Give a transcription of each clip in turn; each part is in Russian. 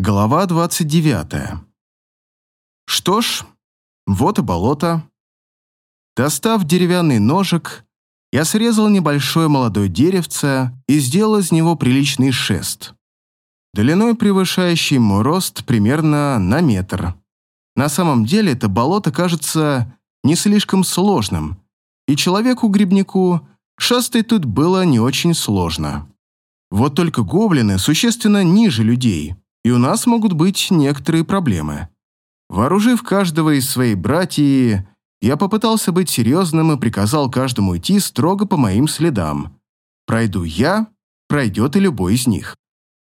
Глава 29. Что ж, вот и болото. Достав деревянный ножик, я срезал небольшое молодое деревце и сделал из него приличный шест. Длиной превышающий мой рост примерно на метр. На самом деле это болото кажется не слишком сложным, и человеку-грибнику шастать тут было не очень сложно. Вот только гоблины существенно ниже людей, и у нас могут быть некоторые проблемы. Вооружив каждого из своей братьи, я попытался быть серьезным и приказал каждому идти строго по моим следам. Пройду я, пройдет и любой из них.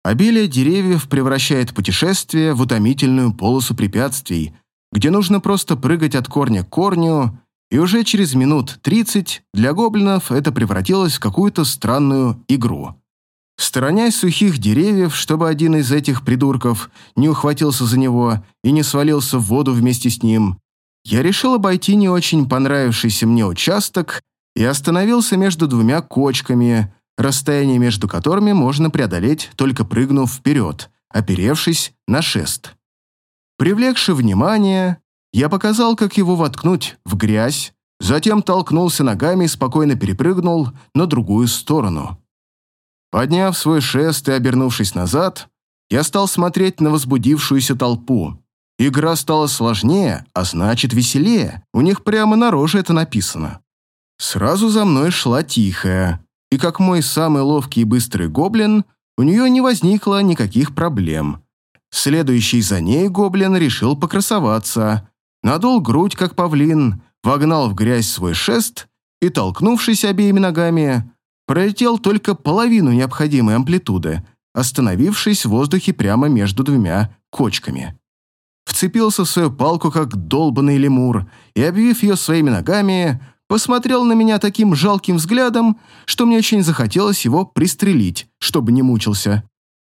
Обилие деревьев превращает путешествие в утомительную полосу препятствий, где нужно просто прыгать от корня к корню, и уже через минут 30 для гоблинов это превратилось в какую-то странную игру. Сторонясь сухих деревьев, чтобы один из этих придурков не ухватился за него и не свалился в воду вместе с ним, я решил обойти не очень понравившийся мне участок и остановился между двумя кочками, расстояние между которыми можно преодолеть, только прыгнув вперед, оперевшись на шест. Привлекши внимание, я показал, как его воткнуть в грязь, затем толкнулся ногами и спокойно перепрыгнул на другую сторону. Подняв свой шест и обернувшись назад, я стал смотреть на возбудившуюся толпу. Игра стала сложнее, а значит веселее. У них прямо на роже это написано. Сразу за мной шла тихая, и как мой самый ловкий и быстрый гоблин, у нее не возникло никаких проблем. Следующий за ней гоблин решил покрасоваться, надул грудь, как павлин, вогнал в грязь свой шест и, толкнувшись обеими ногами, пролетел только половину необходимой амплитуды, остановившись в воздухе прямо между двумя кочками. Вцепился в свою палку, как долбанный лемур, и, обвив ее своими ногами, посмотрел на меня таким жалким взглядом, что мне очень захотелось его пристрелить, чтобы не мучился.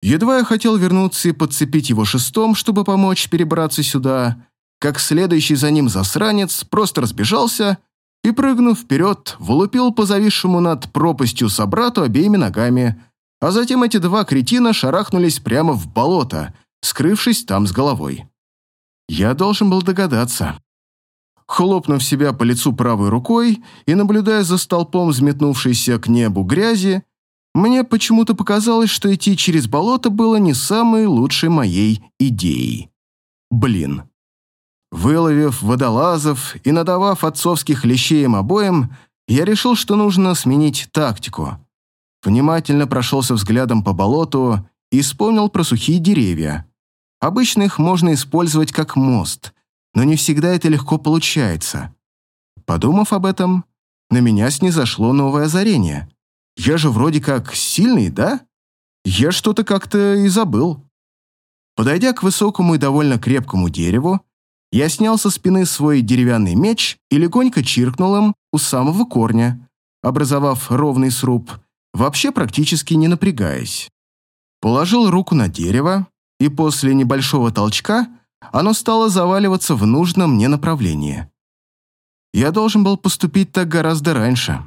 Едва я хотел вернуться и подцепить его шестом, чтобы помочь перебраться сюда, как следующий за ним засранец просто разбежался и, прыгнув вперед, вылупил по зависшему над пропастью собрату обеими ногами, а затем эти два кретина шарахнулись прямо в болото, скрывшись там с головой. Я должен был догадаться. Хлопнув себя по лицу правой рукой и наблюдая за столпом взметнувшейся к небу грязи, мне почему-то показалось, что идти через болото было не самой лучшей моей идеей. Блин. Выловив водолазов и надавав отцовских лещей им обоим, я решил, что нужно сменить тактику. Внимательно прошелся взглядом по болоту и вспомнил про сухие деревья. Обычно их можно использовать как мост, но не всегда это легко получается. Подумав об этом, на меня снизошло новое озарение. Я же вроде как сильный, да? Я что-то как-то и забыл. Подойдя к высокому и довольно крепкому дереву, я снял со спины свой деревянный меч и легонько чиркнул им у самого корня, образовав ровный сруб, вообще практически не напрягаясь. Положил руку на дерево, и после небольшого толчка оно стало заваливаться в нужном мне направлении. Я должен был поступить так гораздо раньше.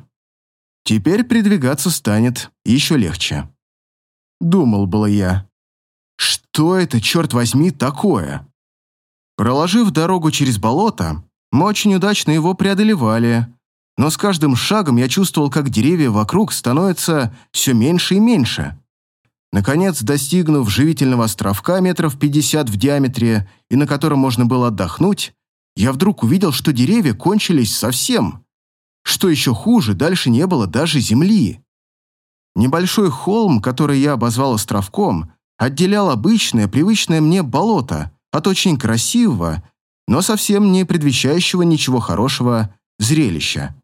Теперь передвигаться станет еще легче. Думал было я. Что это, черт возьми, такое? Проложив дорогу через болото, мы очень удачно его преодолевали, но с каждым шагом я чувствовал, как деревья вокруг становятся все меньше и меньше. Наконец, достигнув живительного островка метров 50 в диаметре и на котором можно было отдохнуть, я вдруг увидел, что деревья кончились совсем. Что еще хуже, дальше не было даже земли. Небольшой холм, который я обозвал островком, отделял обычное, привычное мне болото, от очень красивого, но совсем не предвещающего ничего хорошего зрелища.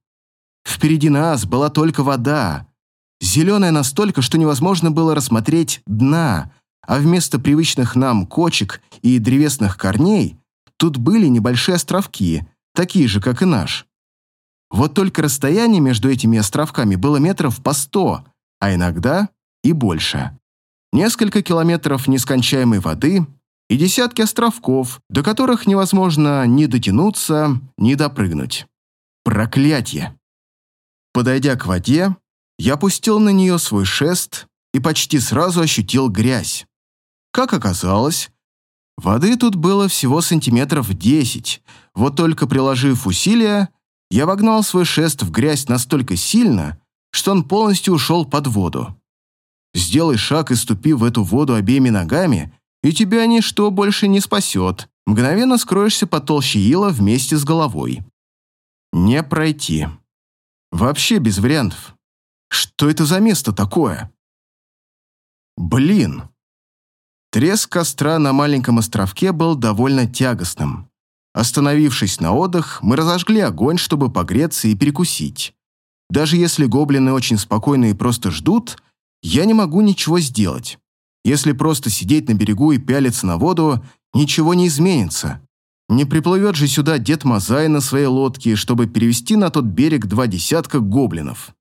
Впереди нас была только вода, зеленая настолько, что невозможно было рассмотреть дна, а вместо привычных нам кочек и древесных корней тут были небольшие островки, такие же, как и наш. Вот только расстояние между этими островками было метров по сто, а иногда и больше. Несколько километров нескончаемой воды — и десятки островков, до которых невозможно ни дотянуться, ни допрыгнуть. Проклятье! Подойдя к воде, я пустил на нее свой шест и почти сразу ощутил грязь. Как оказалось, воды тут было всего сантиметров десять, вот только приложив усилия, я вогнал свой шест в грязь настолько сильно, что он полностью ушел под воду. Сделай шаг и ступи в эту воду обеими ногами, и тебя ничто больше не спасет. Мгновенно скроешься под толще ила вместе с головой. Не пройти. Вообще без вариантов. Что это за место такое? Блин. Треск костра на маленьком островке был довольно тягостным. Остановившись на отдых, мы разожгли огонь, чтобы погреться и перекусить. Даже если гоблины очень спокойны и просто ждут, я не могу ничего сделать. Если просто сидеть на берегу и пялиться на воду, ничего не изменится. Не приплывет же сюда дед Мазай на своей лодке, чтобы перевести на тот берег два десятка гоблинов.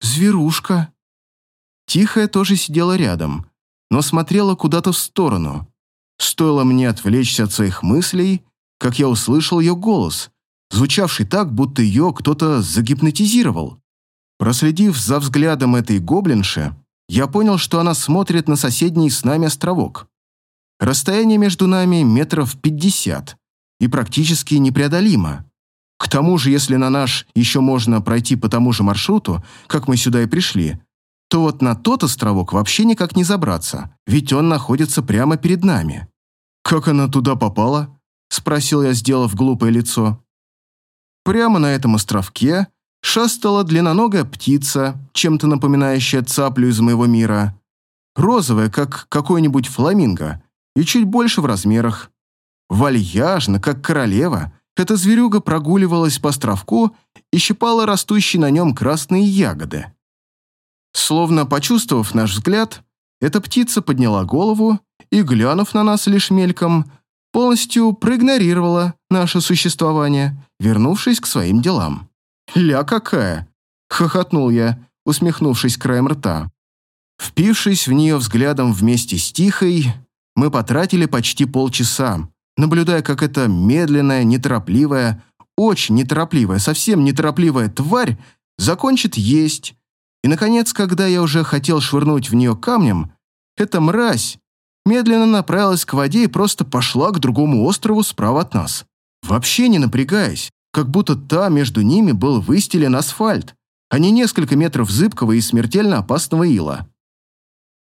Зверушка. Тихая тоже сидела рядом, но смотрела куда-то в сторону. Стоило мне отвлечься от своих мыслей, как я услышал ее голос, звучавший так, будто ее кто-то загипнотизировал. Проследив за взглядом этой гоблинши, я понял, что она смотрит на соседний с нами островок. Расстояние между нами метров пятьдесят и практически непреодолимо. К тому же, если на наш еще можно пройти по тому же маршруту, как мы сюда и пришли, то вот на тот островок вообще никак не забраться, ведь он находится прямо перед нами. «Как она туда попала?» – спросил я, сделав глупое лицо. Прямо на этом островке шастала длинноногая птица, чем-то напоминающая цаплю из моего мира. Розовая, как какой-нибудь фламинго, и чуть больше в размерах. Вальяжно, как королева, эта зверюга прогуливалась по островку и щипала растущие на нем красные ягоды. Словно почувствовав наш взгляд, эта птица подняла голову и, глянув на нас лишь мельком, полностью проигнорировала наше существование, вернувшись к своим делам. «Ля какая!» — хохотнул я, усмехнувшись краем рта. Впившись в нее взглядом вместе с Тихой, мы потратили почти полчаса, наблюдая, как эта медленная, неторопливая, очень неторопливая, совсем неторопливая тварь закончит есть. И, наконец, когда я уже хотел швырнуть в нее камнем, эта мразь медленно направилась к воде и просто пошла к другому острову справа от нас. Вообще не напрягаясь, как будто та между ними был выстелен асфальт, а не несколько метров зыбкого и смертельно опасного ила.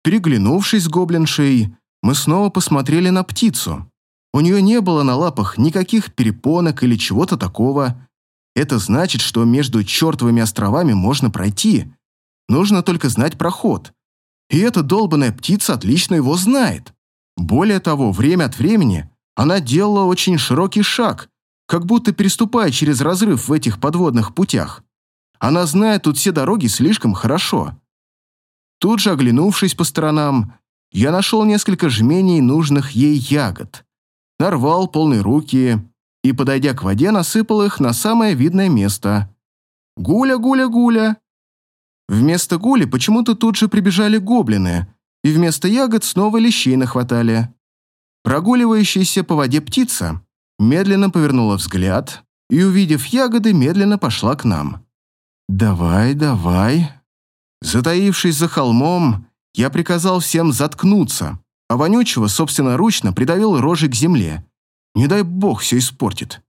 Переглянувшись с гоблиншей, мы снова посмотрели на птицу. У нее не было на лапах никаких перепонок или чего-то такого. Это значит, что между чертовыми островами можно пройти. Нужно только знать проход. И эта долбанная птица отлично его знает. Более того, время от времени она делала очень широкий шаг, как будто переступая через разрыв в этих подводных путях. Она знает тут все дороги слишком хорошо. Тут же, оглянувшись по сторонам, я нашел несколько жменей нужных ей ягод. Нарвал полные руки и, подойдя к воде, насыпал их на самое видное место. «Гуля, гуля, гуля!» Вместо гули почему-то тут же прибежали гоблины, и вместо ягод снова лещей нахватали. Прогуливающаяся по воде птица медленно повернула взгляд и, увидев ягоды, медленно пошла к нам. «Давай, давай». Затаившись за холмом, я приказал всем заткнуться, а вонючего собственноручно придавил рожей к земле. Не дай бог все испортит.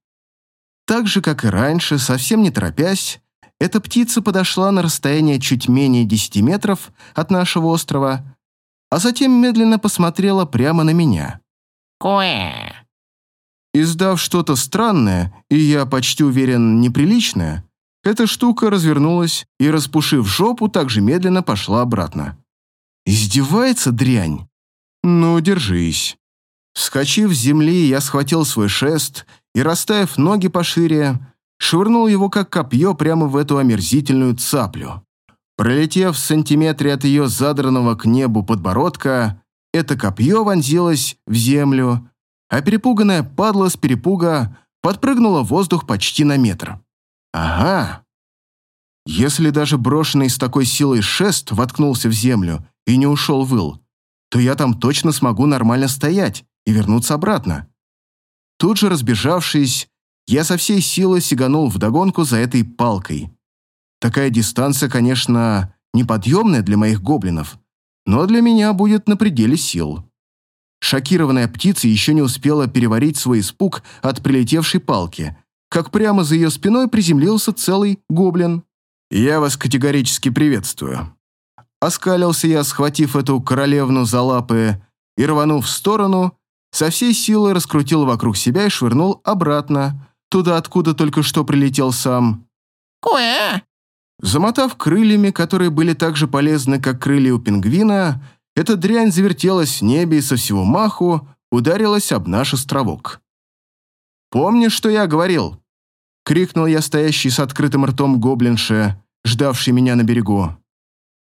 Так же, как и раньше, совсем не торопясь, эта птица подошла на расстояние чуть менее 10 метров от нашего острова, а затем медленно посмотрела прямо на меня. Куэ. Издав что-то странное, и я почти уверен, неприличное, эта штука развернулась и, распушив жопу, также медленно пошла обратно. Издевается дрянь? Ну, держись. Вскочив с земли, я схватил свой шест и, расставив ноги пошире, швырнул его как копье прямо в эту омерзительную цаплю. Пролетев в сантиметре от ее задранного к небу подбородка, это копье вонзилось в землю, а перепуганная падла с перепуга подпрыгнула в воздух почти на метр. Ага. Если даже брошенный с такой силой шест воткнулся в землю и не ушел выл, то я там точно смогу нормально стоять и вернуться обратно. Тут же разбежавшись, я со всей силы сиганул вдогонку за этой палкой. Такая дистанция, конечно, неподъемная для моих гоблинов, но для меня будет на пределе сил. Шокированная птица еще не успела переварить свой испуг от прилетевшей палки, как прямо за ее спиной приземлился целый гоблин. «Я вас категорически приветствую». Оскалился я, схватив эту королевну за лапы и, рванув в сторону, со всей силы раскрутил вокруг себя и швырнул обратно, туда, откуда только что прилетел сам. «Куэ!» Замотав крыльями, которые были так же полезны, как крылья у пингвина, эта дрянь завертелась в небе и со всего маху ударилась об наш островок. «Помнишь, что я говорил?» — крикнул я стоящий с открытым ртом гоблинше, ждавший меня на берегу.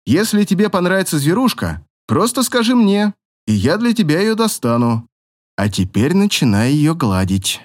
«Если тебе понравится зверушка, просто скажи мне, и я для тебя ее достану. А теперь начинай ее гладить».